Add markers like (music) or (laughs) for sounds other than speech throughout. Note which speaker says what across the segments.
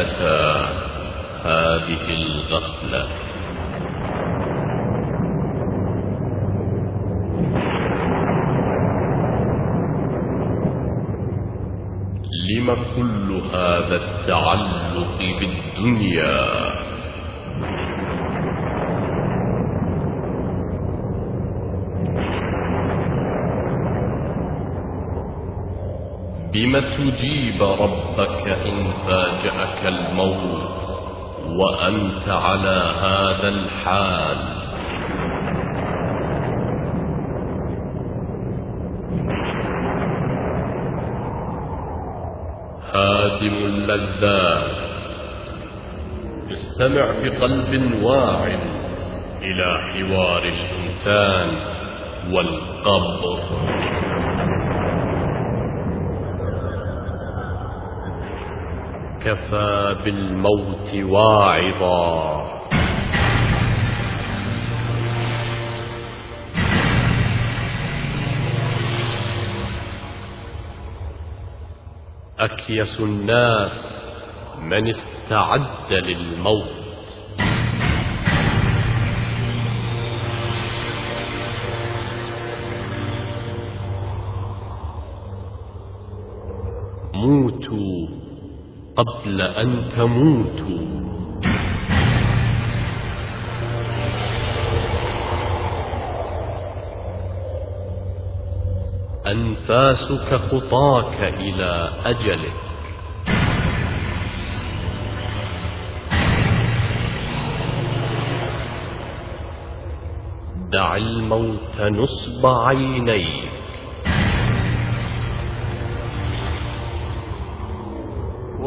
Speaker 1: متى هذه الغفلة. لم كل هذا التعلق بالدنيا؟ بم تجيب ربك إن فاجأك الموت وأنت على هذا الحال هادم اللذات استمع بقلب واع إلى حوار الإنسان والقبر كفى بالموت واعظا. أكيس الناس من استعد للموت. قبل أن تموتوا. أنفاسك خطاك إلى أجلك. دع الموت نصب عينيك.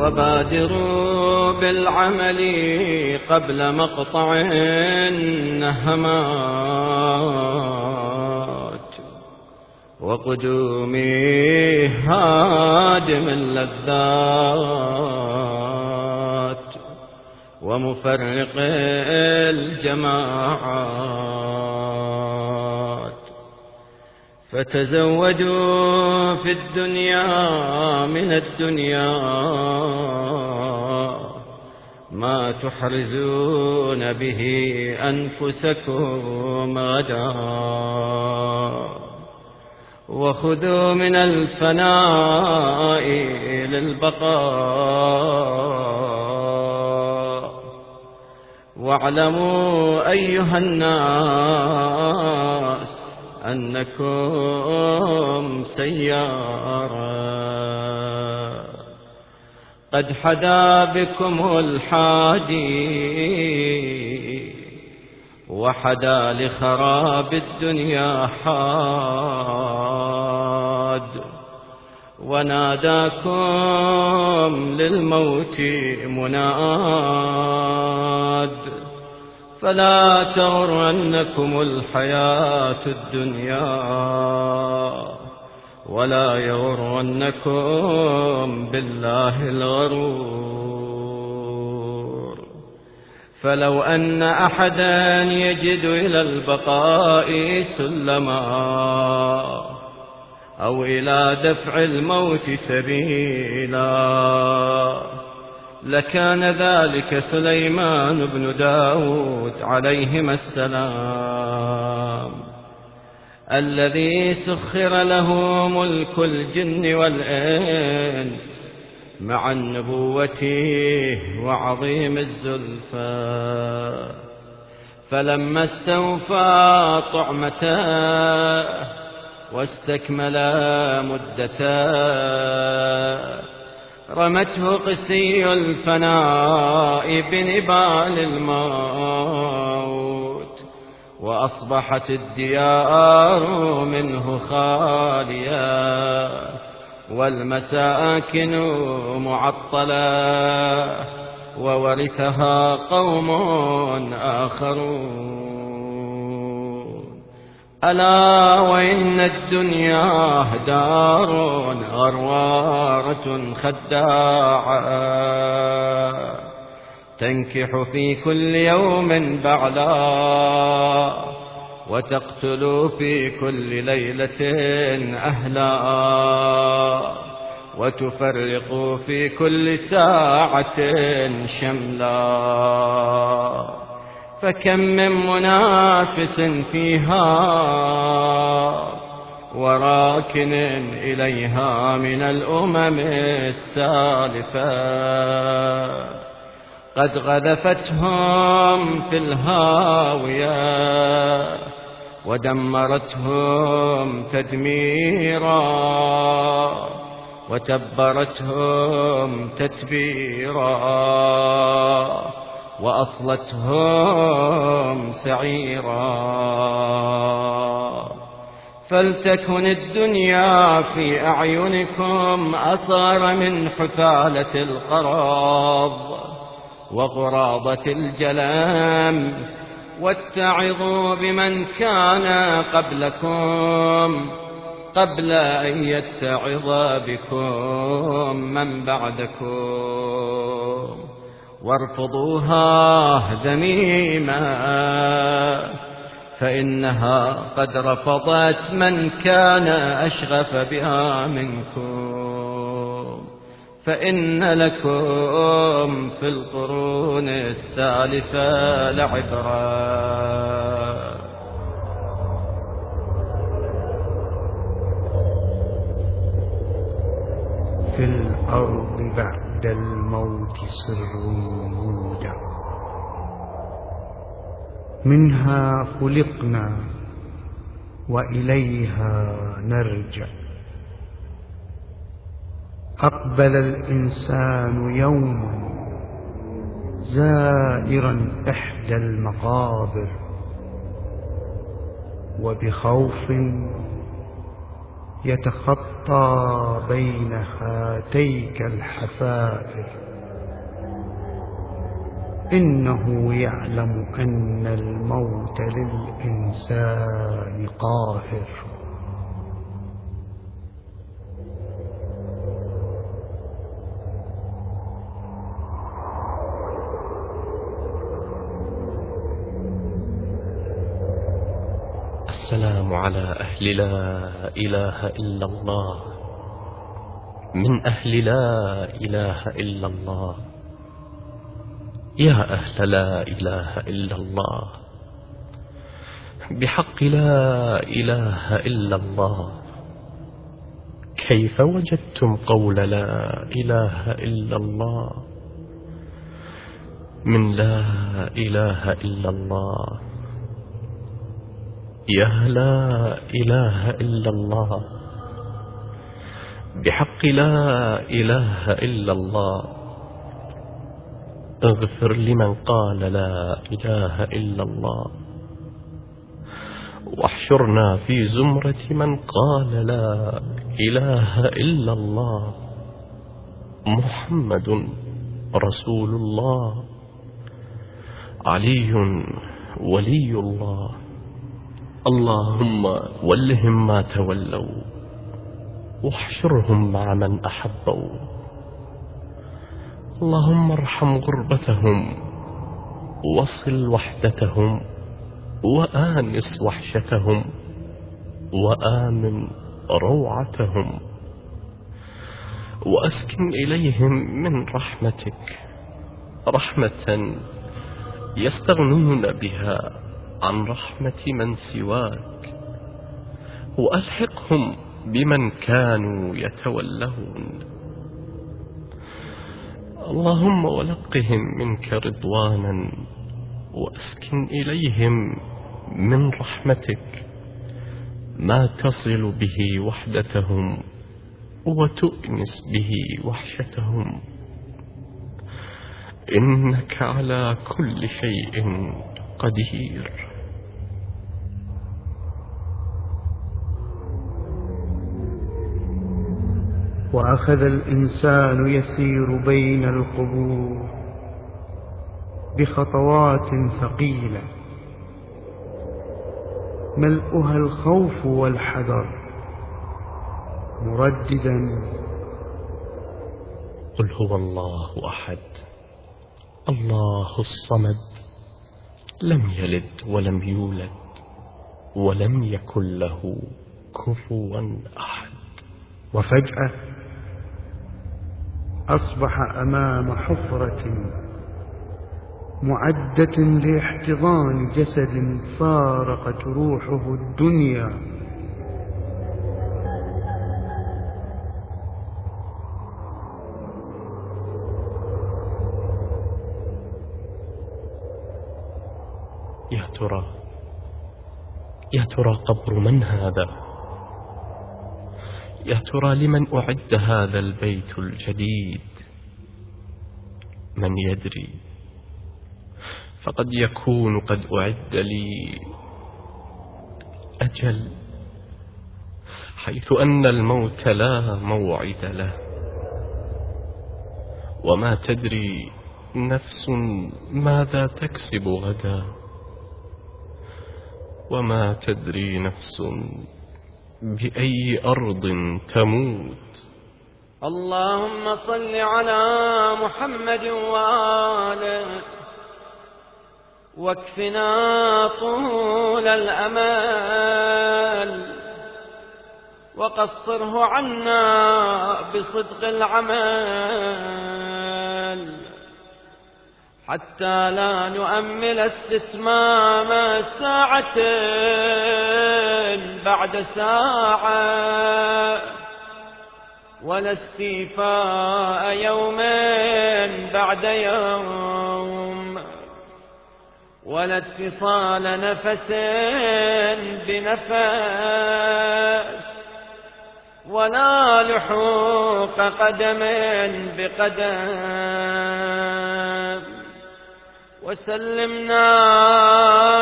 Speaker 2: وبادروا بالعمل قبل مقطع النهمات. وقدوم هادم اللذات ومفرق الجماعات. فتزودوا في الدنيا من الدنيا. ما تحرزون به أنفسكم غدا. وخذوا من الفناء للبقاء. واعلموا أيها الناس أنكم سيارة. قد حدا بكم الحادي وحدا لخراب الدنيا حاد وناداكم للموت مناد. فلا تغرنكم الحياة الدنيا ولا يغرنكم بالله الغرور. فلو أن أحدا يجد إلى البقاء سلما أو إلى دفع الموت سبيلا لكان ذلك سليمان بن داود عليهما السلام. الذي سخر له ملك الجن والإنس مع النبوة وعظيم الزلفى. فلما استوفى طعمته واستكمل مدته رمته قسي الفناء بنبال الموت وأصبحت الديار منه خالية والمساكن معطلة وورثها قوم آخرون. ألا وإن الدنيا دار غروارة خداعة. تنكح في كل يوم بعلا وتقتل في كل ليلة أهلا وتفرق في كل ساعة شملا. فكم من منافس فيها وراكن إليها من الأمم السالفة. قد غذفتهم في الهاوية ودمرتهم تدميرا وتبرتهم تتبيرا. وأصلتهم سعيرا. فلتكن الدنيا في أعينكم أصار من حثالة القراض وغرابة الجلام. واتعظوا بمن كان قبلكم قبل أن يتعظ بكم من بعدكم. وارفضوها ذميما فإنها قد رفضت من كان أشغف بها منكم. فإن لكم في القرون السالفة لعبرة.
Speaker 3: في الأرض بعد الموت سر مودع منها خلقنا وإليها نرجع. أقبل الإنسان يوما زائرا إحدى المقابر وبخوف يتخطى بين هاتيك الحفائر. إنه يعلم أن الموت للإنسان قاهر.
Speaker 4: السلام على أهل لا إله إلا الله. من أهل لا إله إلا الله. يا أهل لا إله إلا الله. بحق لا إله إلا الله. كيف وجدتم قول لا إله إلا الله؟ من لا إله إلا الله. يا لا إله إلا الله. بحق لا إله إلا الله. أغفر لمن قال لا إله إلا الله. واحشرنا في زمرة من قال لا إله إلا الله. محمد رسول الله. علي ولي الله. اللهم ولهم ما تولوا. واحشرهم مع من أحبوا. اللهم ارحم غربتهم وصل وحدتهم وآنس وحشتهم وآمن روعتهم وأسكن إليهم من رحمتك رحمة يستغنون بها عن رحمة من سواك وألحقهم بمن كانوا يتولون. اللهم ولقهم منك رضوانا وأسكن إليهم من رحمتك. ما تصل به وحدتهم وتؤنس به وحشتهم. إنك على كل شيء قدير.
Speaker 3: وأخذ الإنسان يسير بين القبور بخطوات ثقيلة. ملؤها الخوف والحذر مرددا.
Speaker 4: قل هو الله أحد الله الصمد لم يلد ولم يولد ولم يكن له كفوا أحد.
Speaker 3: وفجأة أصبح أمام حفرة معدة لاحتضان جسد فارقت روحه الدنيا.
Speaker 4: يا ترى يا ترى قبر من هذا؟ يا ترى لمن أعد هذا البيت الجديد؟ من يدري. فقد يكون قد أعد لي أجل حيث أن الموت لا موعد له. وما تدري نفس ماذا تكسب غدا. وما تدري نفس بأي أرض تموت.
Speaker 2: اللهم صل على محمد وآله واكفنا طول الأمل وقصره عنا بصدق العمل. حتى لا نؤمل استتمام ساعة بعد ساعة ولا استيفاء يوم بعد يوم ولا اتصال نفس بنفس ولا لحوق قدم بقدم وسلمنا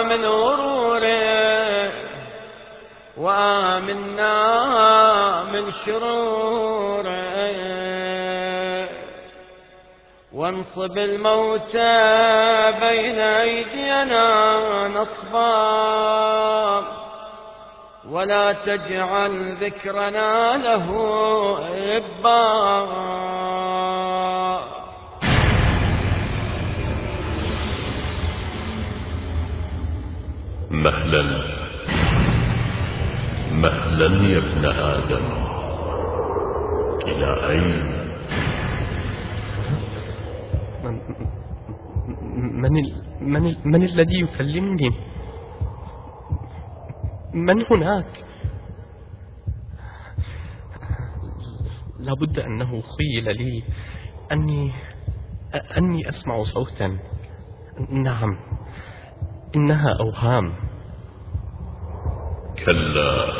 Speaker 2: من غروره وآمنا من شروره وانصب الموت بين أيدينا نصبا ولا تجعل ذكرنا له إبا
Speaker 1: مهلا. مهلا يا ابن آدم. إلى أين؟
Speaker 4: من, من, ال من, ال من الذي يكلمني؟ من هناك؟ لابد أنه خيل لي أني أني أسمع صوتا. نعم. إنها أوهام.
Speaker 1: كلا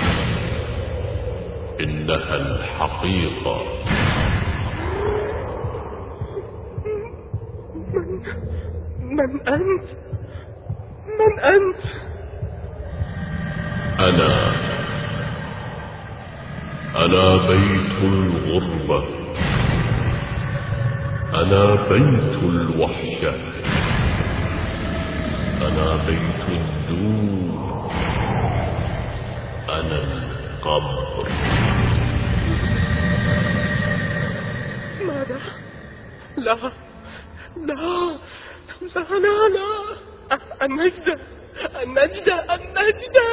Speaker 1: إنها الحقيقة.
Speaker 4: من أنت؟ من أنت؟
Speaker 1: أنا أنا بيت الغربة. أنا بيت الوحشة. أنا بيت الدور أنا القبر.
Speaker 4: ماذا؟ لا لا لا لا لا. النجدة النجدة النجدة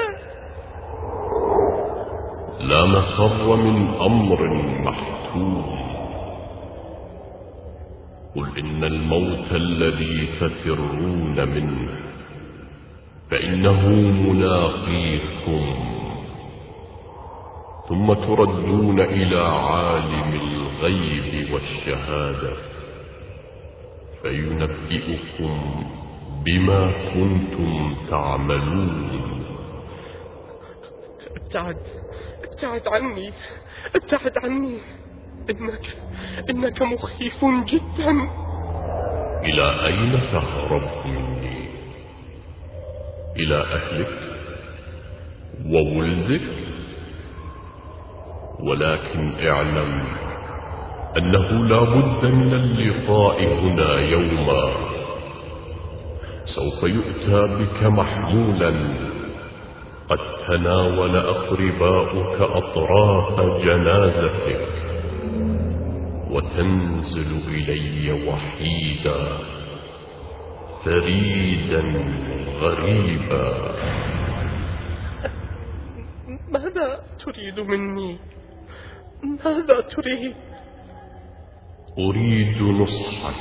Speaker 1: لا مفر من أمر محتوم. قل إن الموت الذي تفرون منه فإنه ملاقيكم. ثم تردون إلى عالم الغيب والشهادة فينبئكم بما كنتم تعملون.
Speaker 4: ابتعد ابتعد عني ابتعد عني. إنك إنك مخيف جدا.
Speaker 1: إلى أين تهرب مني؟ إلى أهلك وولدك؟ ولكن اعلم أنه لا بد من اللقاء هنا يوما. سوف يؤتى بك محمولا. قد تناول أقرباؤك أطراف جنازتك. وتنزل إلي وحيدا. فريدا غريبا.
Speaker 4: ماذا تريد مني؟ ماذا تريد؟
Speaker 1: أريد نصحك.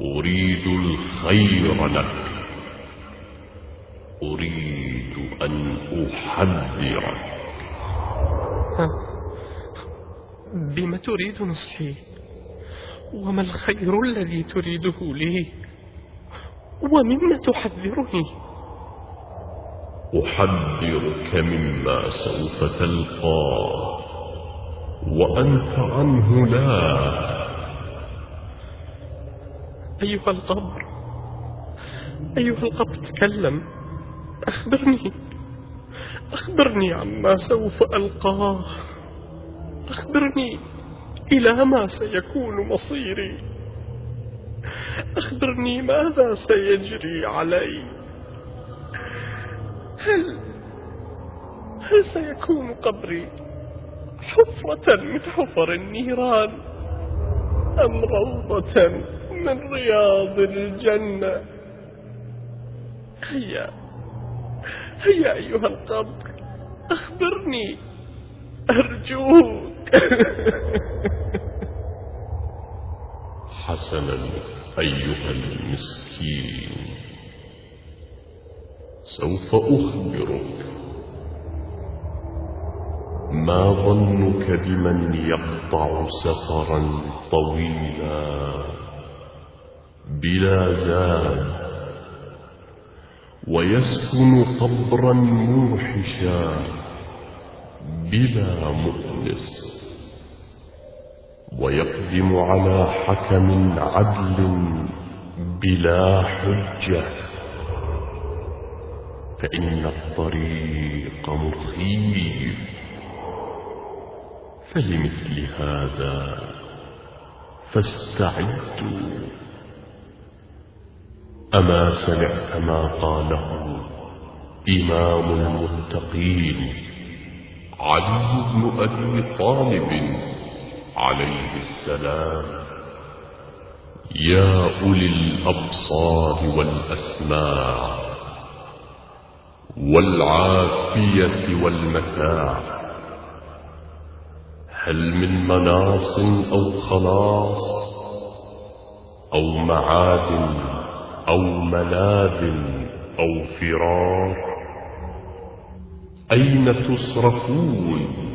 Speaker 1: أريد الخير لك. أريد أن أحذرك.
Speaker 4: بم تريد نصحي؟ وما الخير الذي تريده لي؟ ومما تحذرني؟
Speaker 1: أحذرك مما سوف تلقاه وأنت عنه لا.
Speaker 4: أيها القبر أيها القبر تكلم. أخبرني. أخبرني عما سوف ألقاه أخبرني إلى ما سيكون مصيري. أخبرني ماذا سيجري علي. هل هل سيكون قبري حفرة من حفر النيران أم روضة من رياض الجنة؟ هيا هيا أيها القبر أخبرني أرجوك. (laughs)
Speaker 1: حسنا أيها المسكين. سوف أخبرك. ما ظنك بمن يقطع سفرا طويلا؟ بلا زاد. ويسكن قبرا موحشا. بلا مؤنس. ويقدم على حكم عدل بلا حجة. فإن الطريق مخيف فلمثل هذا فاستعدوا أما سمعت ما قاله إمام المتقين علي بن أبي طالب عليه السلام يا أولي الأبصار والأسماع والعافية والمتاع. هل من مناص أو خلاص أو معاد أو ملاذ أو فرار أين تصرفون؟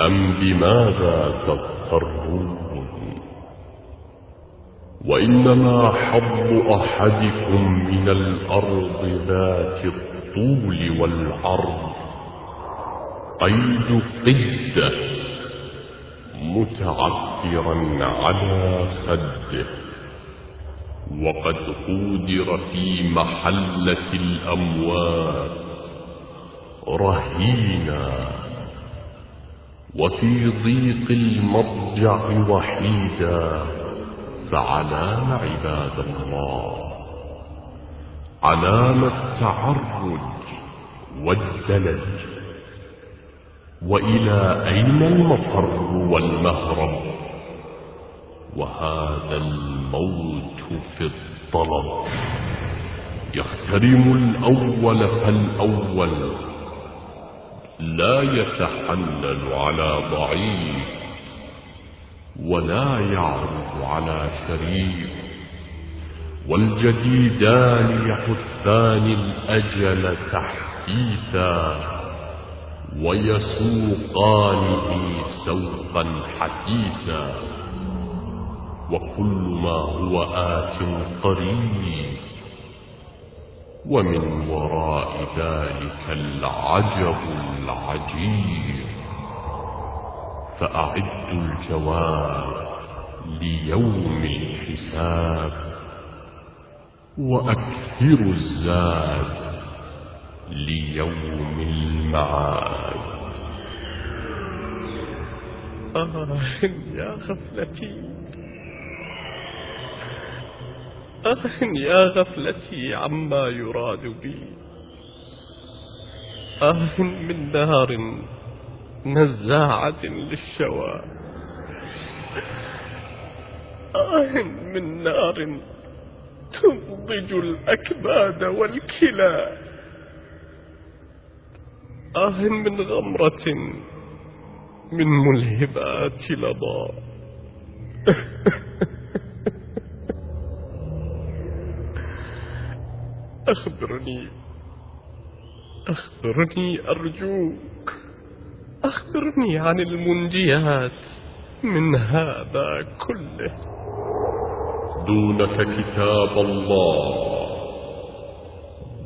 Speaker 1: أم بماذا تضطرون؟ وإنما حظ أحدكم من الأرض ذات الطول والعرض. قيد قدة متعثرا على خده. وقد قودر في محلة الأموات رهينا. وفي ضيق المضجع وحيدا فعلام عباد الله. علام التعرج والدلج. وإلى أين المفر والمهرب؟ وهذا الموت في الطلب. يخترم الأول فالأول. لا يتحلل على ضعيف. ولا يعرض على شريف. والجديدان يحثان الأجل تحديثا ويسوقانه سوقا حثيثا. وكل ما هو آت قريب ومن وراء ذلك العجب العجيب. فأعدوا الجواب ليوم الحساب وأكثروا الزاد ليوم المعاد.
Speaker 4: آه يا غفلتي. آه يا غفلتي عما يراد بي. آه من نار نزاعة للشوى. آه من نار تنضج الأكباد والكلى. آه من غمرة من ملهبات لظى. (laughs) أخبرني أخبرني أرجوك أخبرني عن المنجيات من هذا كله.
Speaker 1: دونك كتاب الله.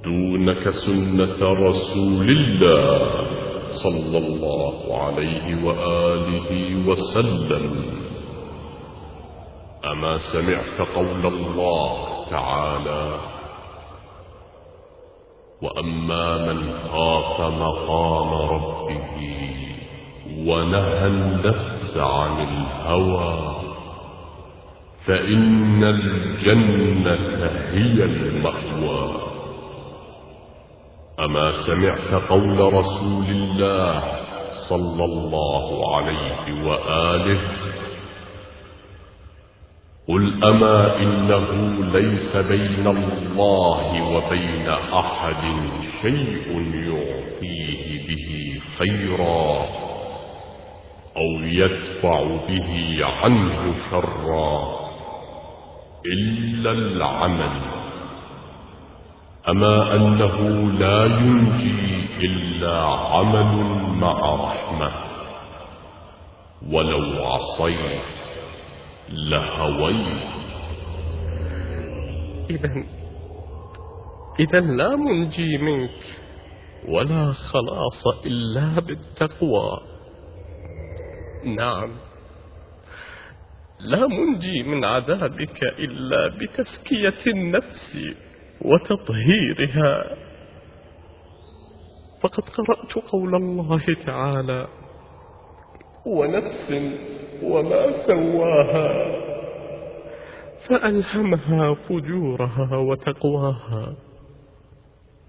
Speaker 1: دونك سنة رسول الله صلى الله عليه وآله وسلم. أما سمعت قول الله تعالى وأما من خاف مقام ربه ونهى النفس عن الهوى فإن الجنة هي المأوى. أما سمعت قول رسول الله صلى الله عليه وآله قل أما إنه ليس بين الله وبين أحد شيء يعطيه به خيرا. أو يدفع به عنه شرا إلا العمل. أما أنه لا ينجي إلا عمل مع رحمة. ولو عصيت لهويت.
Speaker 4: إذا إذا لا منجي منك ولا خلاص إلا بالتقوى. نعم. لا منجي من عذابك إلا بتزكية النفس وتطهيرها. فقد قرأت قول الله تعالى ونفس وما سواها فألهمها فجورها وتقواها.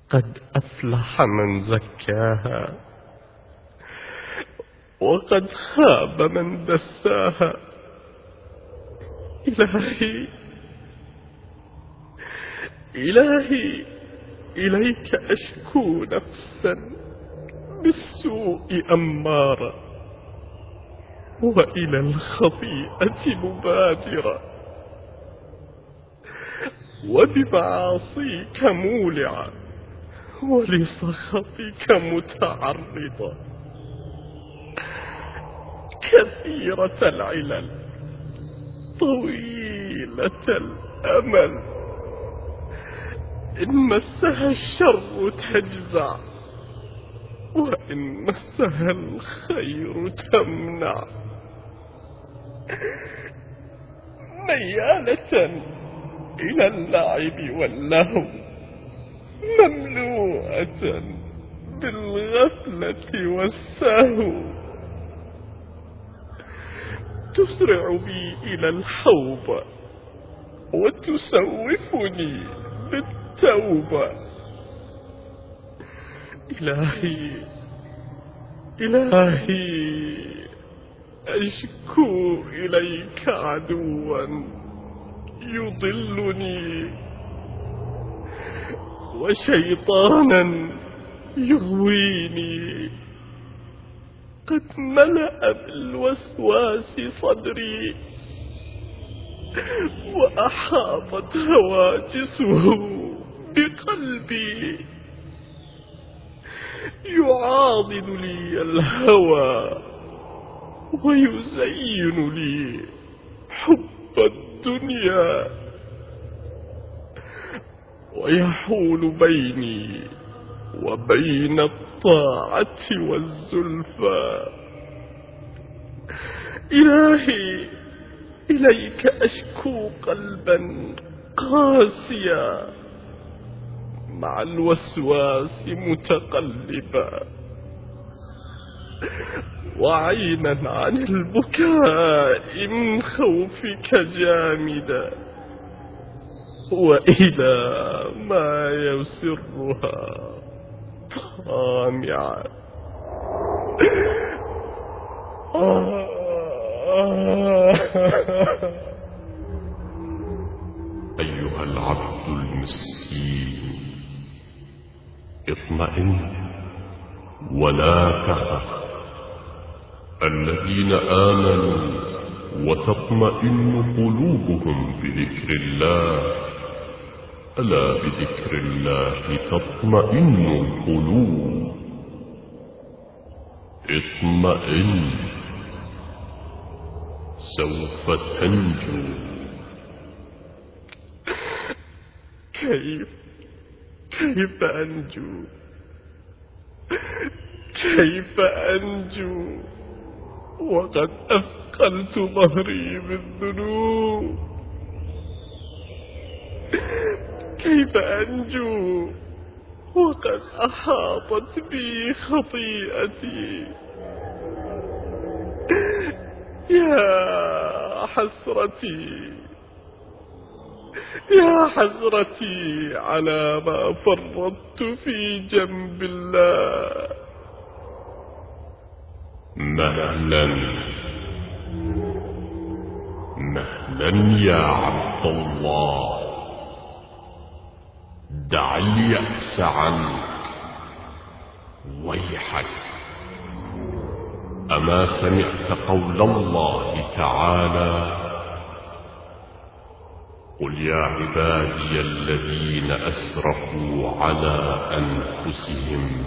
Speaker 4: قد أفلح من زكاها. وقد خاب من دساها. إلهي إلهي إليك أشكو نفسا بالسوء أمارا. وإلى الخطيئة مبادرا. وبمعاصيك مولعا. ولسخطك متعرضا. كثيرة العلل طويلة الأمل. إن مسها الشر تجزع وإن مسها الخير تمنع. ميالة إلى اللعب واللهو مملوءة بالغفلة والسهو. تسرع بي إلى الحوض وتسوفني بالتوبة. إلهي إلهي أشكو إليك عدوا. يضلني وشيطانا يغويني. قد ملأ بالوسواس صدري وأحاطت هواجسه بقلبي. يعاضد لي الهوى ويزين لي حب الدنيا ويحول بيني وبين الطاعة والزلفى. إلهي إليك أشكو قلبا قاسيا. مع الوسواس متقلبا. وعينا عن البكاء من خوفك جامدا. وإلى ما يسرها. طامعا
Speaker 1: أيها العبد المسكين اطمئن ولا تخف الذين آمنوا وتطمئن قلوبهم بذكر الله ألا بذكر الله تطمئن القلوب؟ اطمئن. سوف تنجو.
Speaker 4: كيف؟ كيف أنجو؟ كيف أنجو؟ وقد أثقلت ظهري بالذنوب. كيف أنجو؟ وقد أحاطت بي خطيئتي. يا حسرتي. يا حسرتي على ما فرطت في جنب الله.
Speaker 1: مهلا مهلا يا عبد الله. دع اليأس عنك ويحك. أما سمعت قول الله تعالى قل يا عبادي الذين أسرفوا على أنفسهم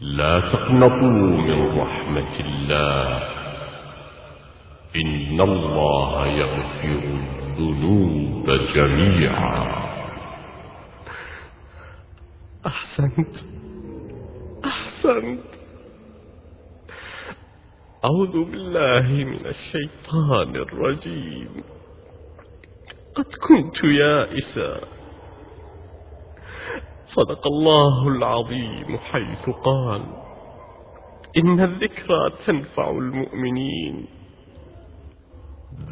Speaker 1: لا تقنطوا من رحمة الله. إن الله يغفر الذنوب جميعا.
Speaker 4: أحسنت. أحسنت. أعوذ بالله من الشيطان الرجيم. قد كنت يائسا. صدق الله العظيم حيث قال إن الذكرى تنفع المؤمنين.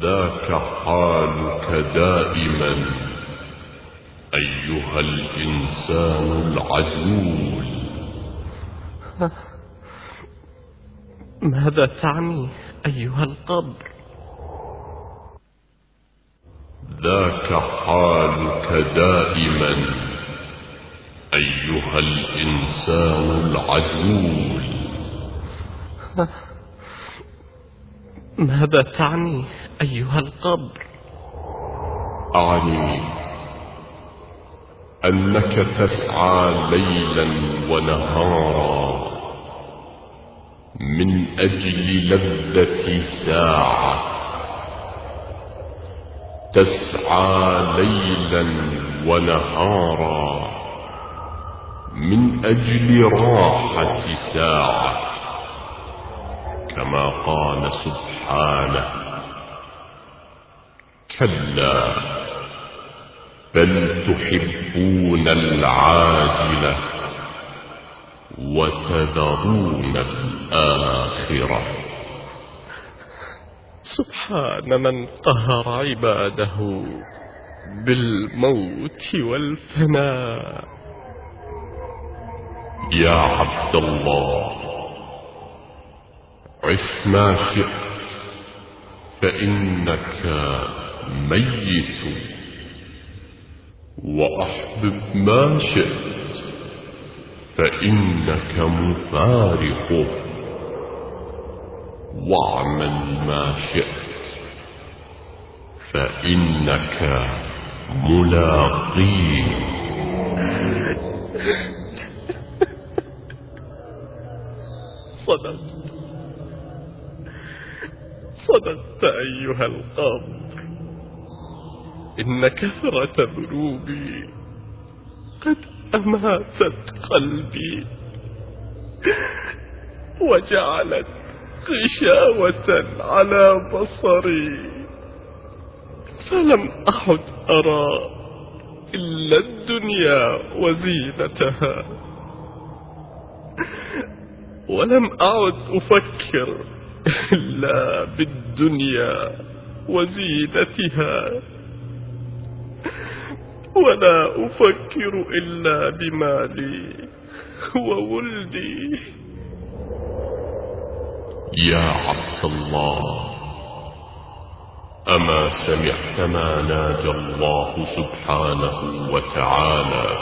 Speaker 1: ذاك حالك دائما. أيها الإنسان العجول.
Speaker 4: ماذا تعني أيها القبر؟
Speaker 1: ذاك حالك دائما أيها الإنسان العجول.
Speaker 4: ماذا تعني أيها القبر؟
Speaker 1: أعني أنك تسعى ليلا ونهارا من أجل لذة ساعة. تسعى ليلا ونهارا من أجل راحة ساعة. كما قال سبحانه كلا بل تحبون العاجلة وتذرون الآخرة.
Speaker 4: سبحان من قهر عباده بالموت والفناء.
Speaker 1: يا عبد الله عش ما شئت فإنك ميت. وأحبب ما شئت فإنك مفارق. واعمل ما شئت فإنك ملاقيه
Speaker 4: صدقت. صدقت أيها القبر إن كثرة ذنوبي قد أماتت قلبي وجعلت غشاوة على بصري فلم أعد أرى إلا الدنيا وزينتها ولم أعد أفكر إلا بالدنيا وزينتها ولا أفكر إلا بمالي وولدي.
Speaker 1: يا عبد الله أما سمعت ما ناجى الله سبحانه وتعالى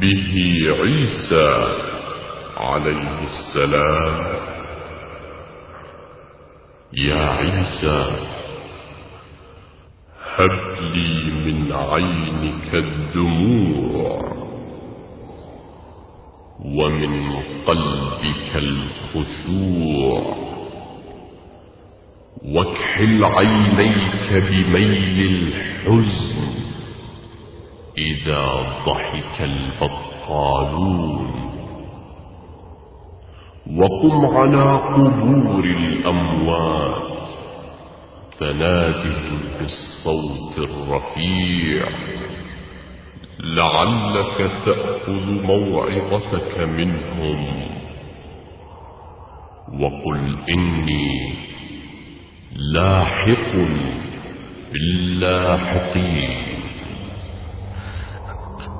Speaker 1: به عيسى عليه السلام؟ يا عيسى هب لي من عينك الدموع ومن قلبك الخشوع واكحل عينيك بميل الحزن إذا ضحك البطالون وقم على قبور الأموات فنادهم بالصوت الرفيع. لعلك تأخذ موعظتك منهم. وقل إني لاحق باللاحقين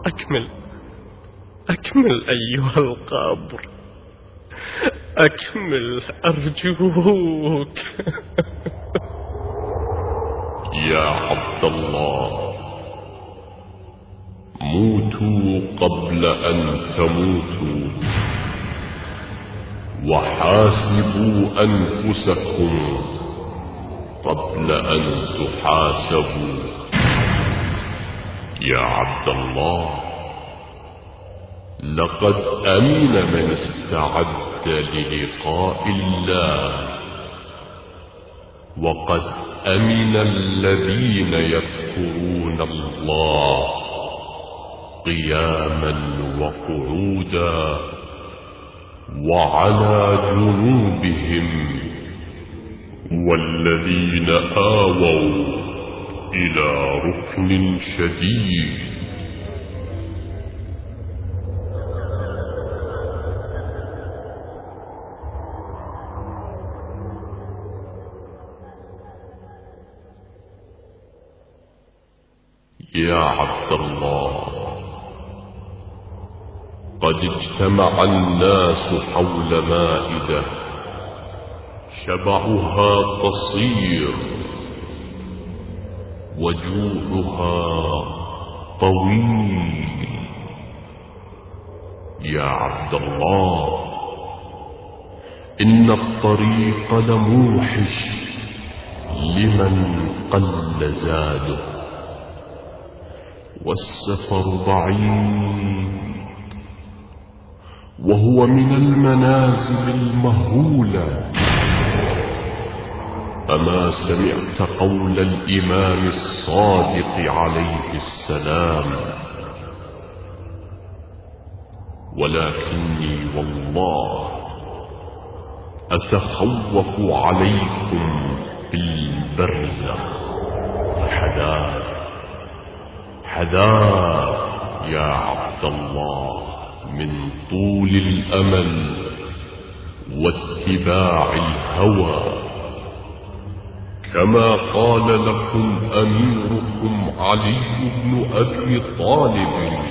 Speaker 4: أكمل. أكمل أيها القابر. أكمل أرجوك.
Speaker 1: يا عبد الله. موتوا قبل أن تموتوا. وحاسبوا أنفسكم قبل أن تحاسبوا. يا عبد الله لقد أمن من استعد للقاء الله. وقد أمن الذين يذكرون الله قياما وقعودا وعلى جنوبهم والذين آووا إلى ركن شديد يا عبد الله. قد اجتمع الناس حول مائدة شبعها قصير وجوعها طويل. يا عبد الله إن الطريق لموحش لمن قل زاده. والسفر بعيد وهو من المنازل المهولة. أما سمعت قول الإمام الصادق عليه السلام ولكني والله أتخوف عليكم بالبرزخ حذار حذار يا عبد الله من طول الأمل واتباع الهوى. كما قال لكم أميركم علي بن أبي طالب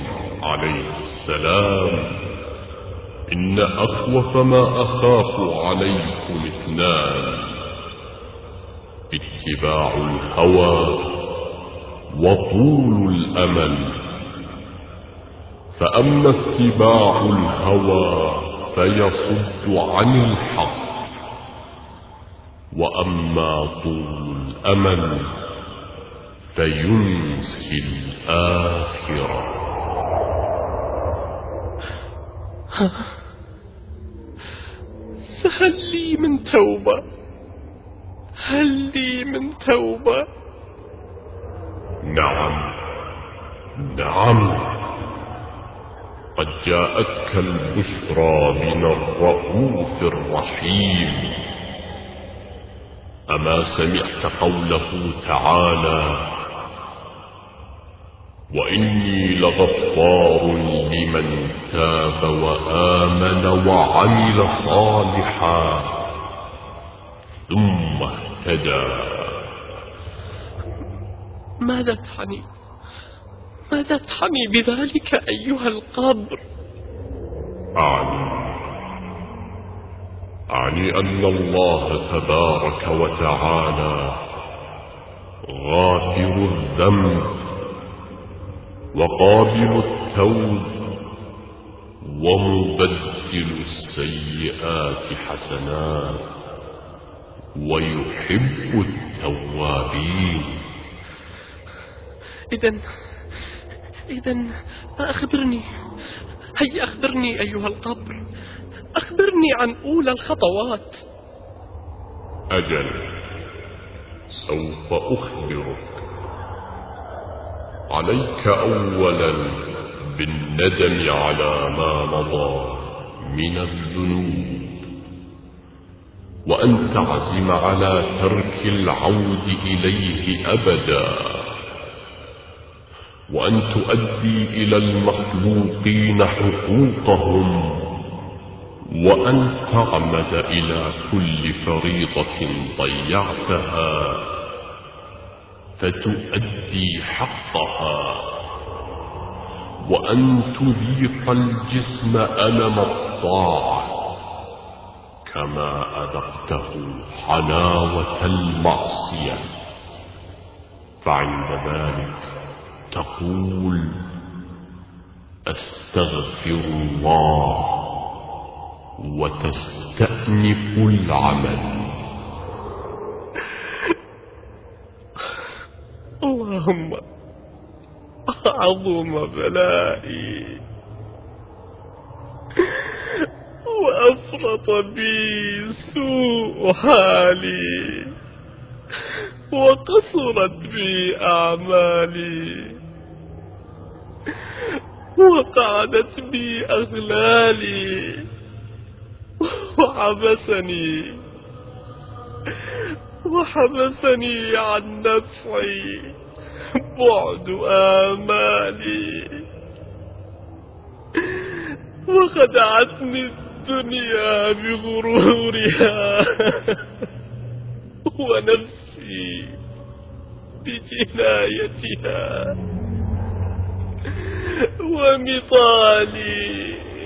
Speaker 1: عليه السلام إن أخوف ما أخاف عليكم إثنان اتباع الهوى وطول الأمل. فأما اتباع الهوى فيصد عن الحق. وأما طول الأمل فينسي الآخرة.
Speaker 4: فهل لي من توبة؟ هل لي من توبة؟
Speaker 1: نعم نعم. قد جاءتك البشرى من الرؤوف الرحيم. أما سمعت قوله تعالى وإني لغفار لمن تاب وآمن وعمل صالحا ثم اهتدى.
Speaker 4: ماذا تعني ماذا تعني بذلك أيها القبر.
Speaker 1: أعني. أعني أن الله تبارك وتعالى غافر الذنب وقابل التوب ومبدل السيئات حسنات ويحب التوابين.
Speaker 4: إذا إذا أخبرني. هيا أخبرني أيها القبر. أخبرني عن أولى الخطوات.
Speaker 1: أجل سوف أخبرك. عليك أولا بالندم على ما مضى من الذنوب وأن تعزم على ترك العود إليه أبدا. وأن تؤدي إلى المخلوقين حقوقهم وأن تعمد إلى كل فريضة ضيعتها فتؤدي حقها وأن تذيق الجسم ألم الطاعة كما أذقته حلاوة المعصية. فعند ذلك تقول أستغفر الله وتستأنف العمل.
Speaker 4: اللهم عظم بلائي وأفرط بي سوء حالي وقصرت بي أعمالي. وقعدت بي أغلالي وحبسني وحبسني عن نفعي بعد آمالي. وخدعتني الدنيا بغرورها ونفسي بجنايتها. ومطالي.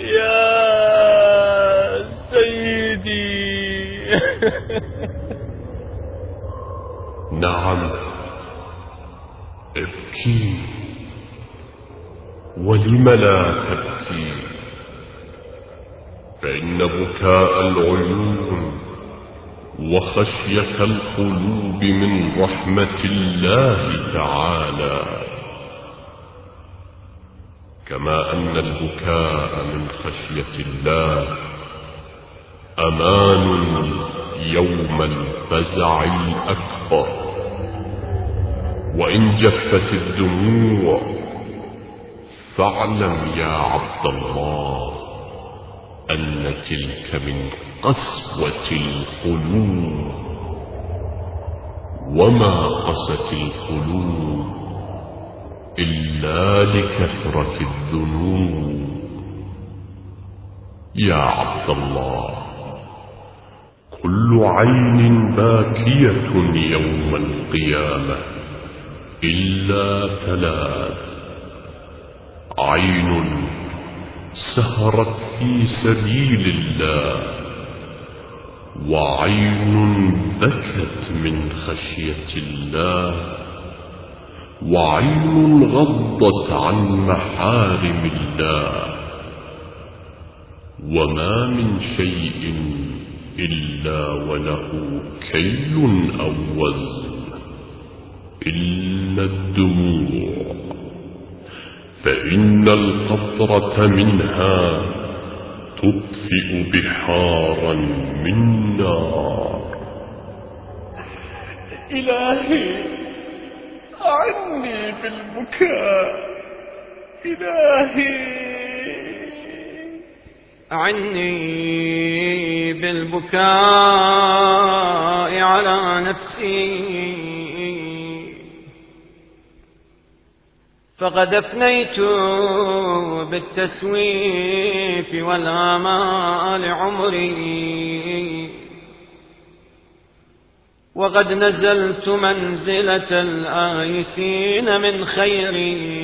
Speaker 4: يا سيدي. (laughs)
Speaker 1: نعم. أبكي. ولم لا تبكي فإن بكاء العيون وخشية القلوب من رحمة الله تعالى كما أن البكاء من خشية الله أمان يوم الفزع الأكبر. وإن جفت الدموع فاعلم يا عبد الله أن تلك من قسوة القلوب. وما قست القلوب إلا لكثرة الذنوب. يا عبد الله كل عين باكية يوم القيامة إلا ثلاث. عين سهرت في سبيل الله وعين بكت من خشية الله. وعين غضت عن محارم الله. وما من شيء إلا وله كيل أو وزن إلا الدموع. فإن القطرة منها تطفئ بحارا من نار.
Speaker 4: إلهي. أعني بالبكاء إلهي.
Speaker 2: أعني بالبكاء على نفسي. فقد أفنيت بالتسويف والآمال عمري. وقد نزلت منزلة الآيسين من خيري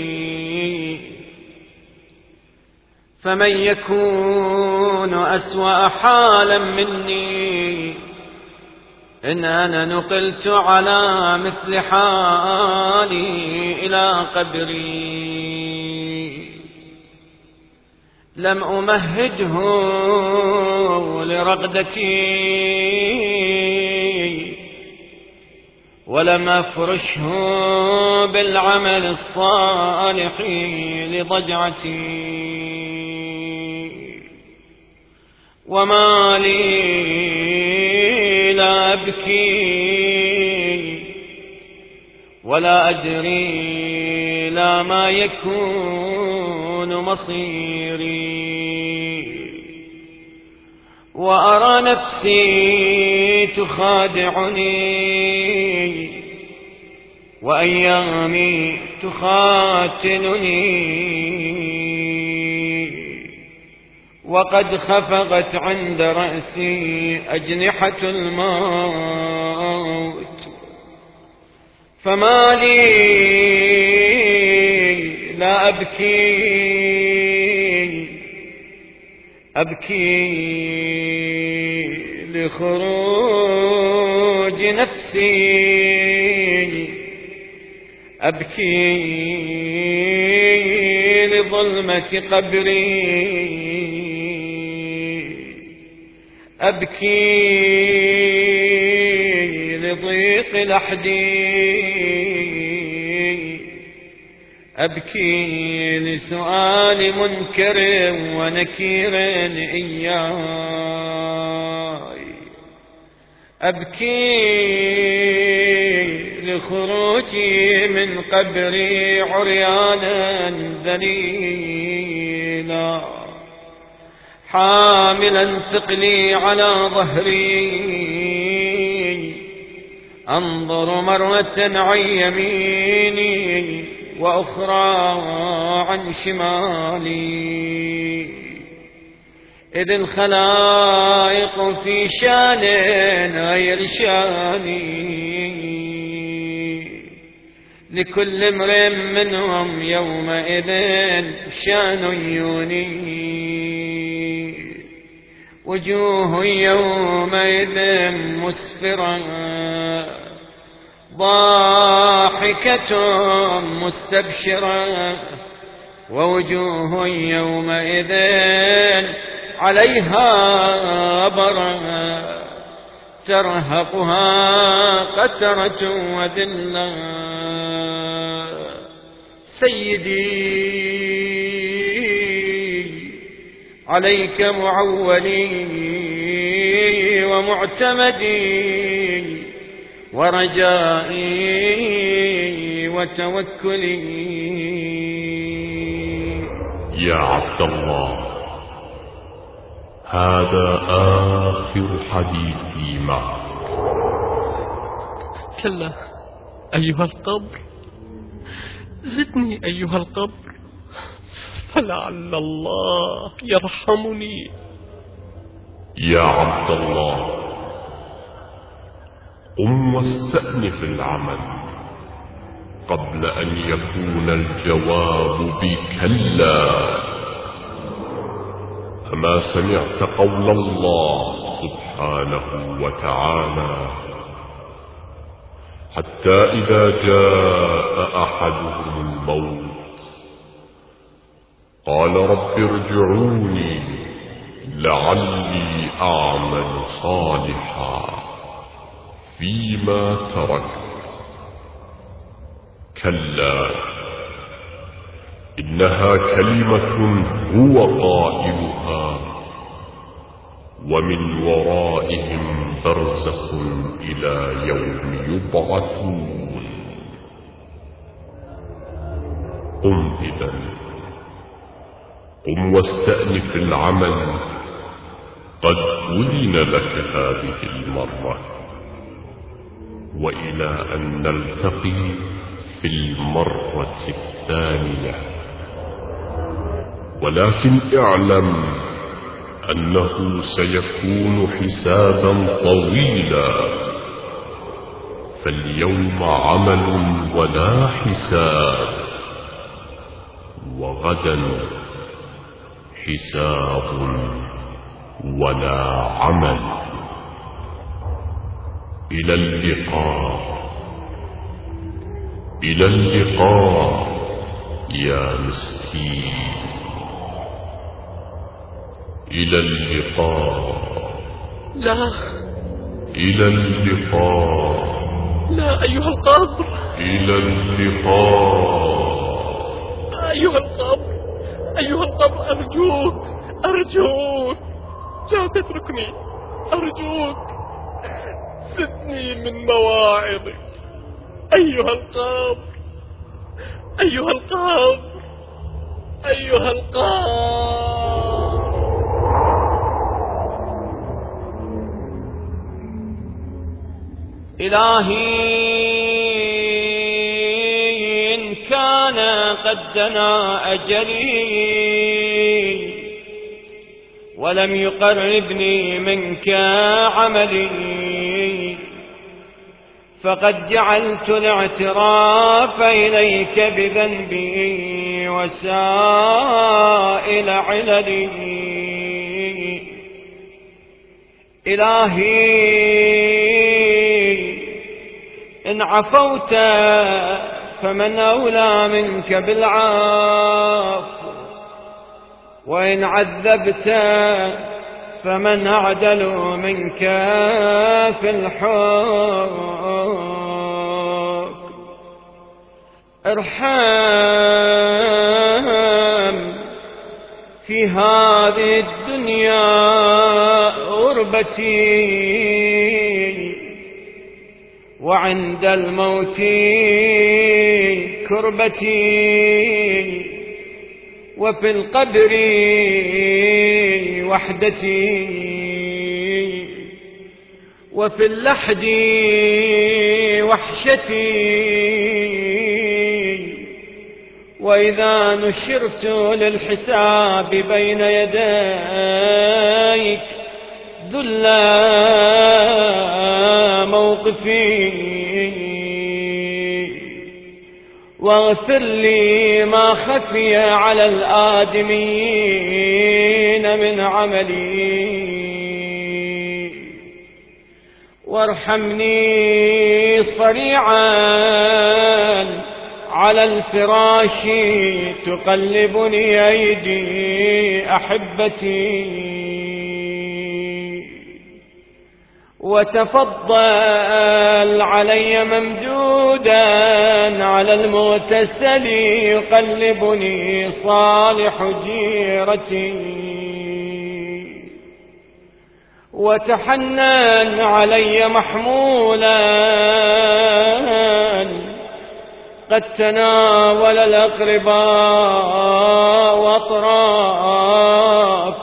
Speaker 2: فمن يكون أسوأ حالا مني إن أنا نقلت على مثل حالي إلى قبري. لم أمهده لرغدتي. ولم أفرشه بالعمل الصالح لضجعتي وما لي لا أبكي ولا أدري لا ما يكون مصيري. وأرى نفسي تخادعني وأيامي تخاتلني وقد خفقت عند رأسي أجنحة الموت فما لي لا أبكي أبكي لخروج نفسي. أبكي لظلمة قبري. أبكي لضيق لحدي. أبكي لسؤال منكر ونكير إياي. أبكي لخروجي من قبري عريانا ذليلا حاملا ثقلي على ظهري. أنظر مرة عن يميني. وأخرى عن شمالي. إذ الخلائق في شان غير شاني لكل امرئ منهم يومئذ شان يوني. وجوه يومئذ مسفرة. ضاحكة مستبشرة ووجوه يومئذ عليها برا ترهقها قترة وذلة. سيدي عليك معولي ومعتمدي ورجائي وتوكلي.
Speaker 1: يا عبد الله هذا آخر حديثي معك.
Speaker 4: كلا أيها القبر زدني أيها القبر فلعل الله يرحمني.
Speaker 1: يا عبد الله قم واستأنف العمل قبل أن يكون الجواب بكلا. أما سمعت قول الله سبحانه وتعالى حتى إذا جاء أحدهم الموت قال رب ارجعوني لعلي أعمل صالحا. فيما تركت كلا. إنها كلمة هو قائلها ومن ورائهم برزخ إلى يوم يبعثون. قم إذا. قم واستأنف العمل. قد أذن لك هذه المرة. وإلى أن نلتقي في المرة الثانية. ولكن اعلم أنه سيكون حسابا طويلا. فاليوم عمل ولا حساب. وغدا حساب ولا عمل. إلى اللقاء. إلى اللقاء يا مسكين. إلى اللقاء.
Speaker 4: لا.
Speaker 1: إلى اللقاء.
Speaker 4: لا أيها القبر.
Speaker 1: إلى اللقاء.
Speaker 4: أيها القبر. أيها القبر أرجوك أرجوك. لا تتركني. أرجوك. زدني من مواعظك أيها القبر أيها القبر أيها القبر
Speaker 2: إلهي إن كان قد دنا أجلي ولم يقربني منك عملي. فقد جعلت الاعتراف إليك بذنبي وسائل عللي. إلهي إن عفوت فمن أولى منك بالعفو وإن عذبت فمن أعدل منك في الحكم. ارحم في هذه الدنيا غربتي وعند الموت كربتي وفي القبر وحدتي وفي اللحد وحشتي وإذا نشرت للحساب بين يديك ذل موقفي. واغفر لي ما خفي على الآدمين من عملي. وارحمني صريعا على الفراش تقلبني أيدي أحبتي. وتفضل علي ممدودا على المغتسل يقلبني صالح جيرتي. وتحنن علي محمولا قد تناول الأقرباء وأطراف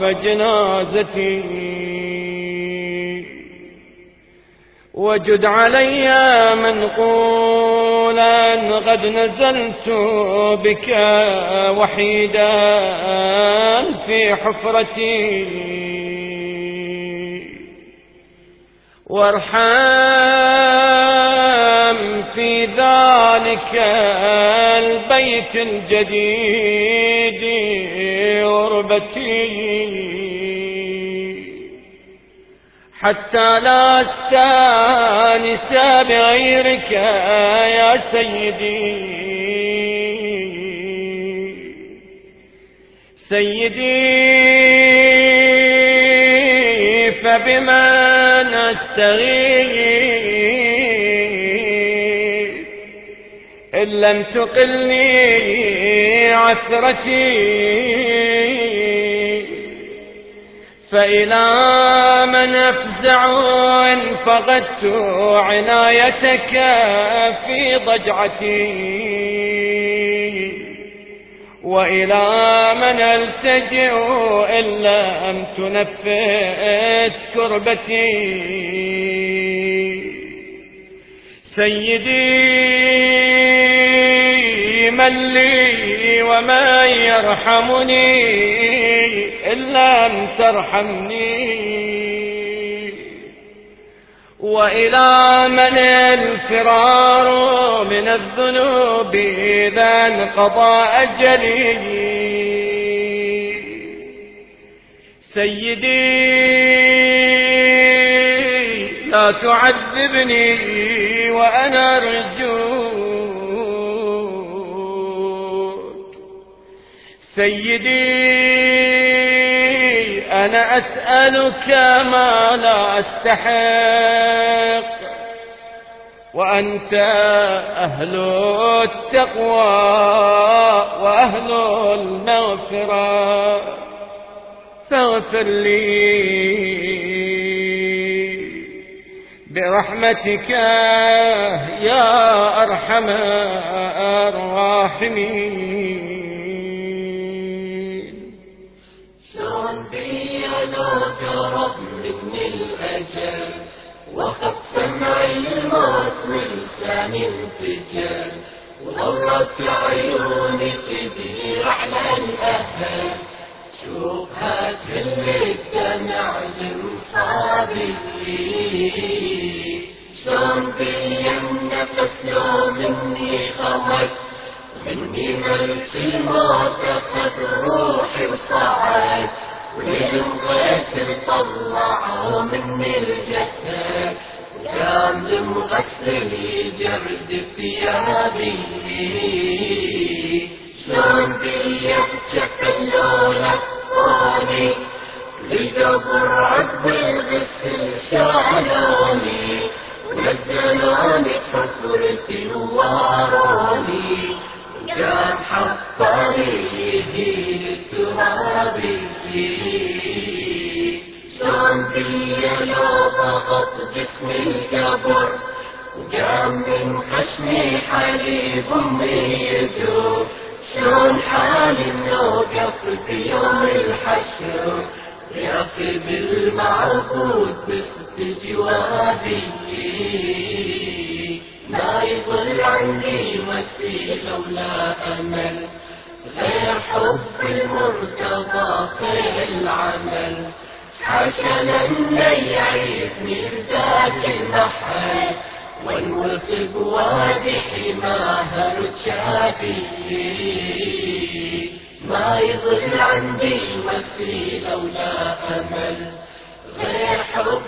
Speaker 2: جنازتي. وجد علي منقولا قد نزلت بك وحيدا في حفرتي. وارحم في ذلك البيت الجديد غربتي. حتى لا استانس بغيرك يا سيدي. سيدي فبمن استغيث إن لم تقلني عثرتي فإلى من أفزع فقدت عنايتك في ضجعتي وإلى من ألتجئ إن لم تنفس كربتي سيدي من لي ومن يرحمني إن لم ترحمني. وإلى من الفرار من الذنوب إذا انقضى أجلي. سيدي لا تعذبني وأنا أرجوك سيدي أنا أسألك ما لا أستحق. وأنت أهل التقوى وأهل المغفرة. فاغفر لي برحمتك يا أرحم الراحمين.
Speaker 5: شلون بي لو ترب من الأجل وقد سمع الموت ولساني انفجر وظلت عيوني تدير على الأهل شوفها كل المصابي شلون بيا النفس لو مني خمد. مني ملك الموت أخذ روحي وصعد. وللمغسل طلعوا مني الجسد. وقام المغسل يجرد ثيابي شلون بيا بجفل لولا لقبر عقب الغسل شالوني ونزلوني حفرتي وواروني قام حطني يهين ترابي شلون بيا لو ضغط جسم القبر وقام من خشمي حليب امي شلون حالي نوقف بيوم الحشر يقف المعبود بست جوابي. ما يضل عني وسيلة ولا أمل. غير حب المرتضى خير العمل. حاشا لن يعيثني ذاك المحل. والوثب وادي حماها رتشافي ما يضل عندي وسيلة ولا أمل. غير حب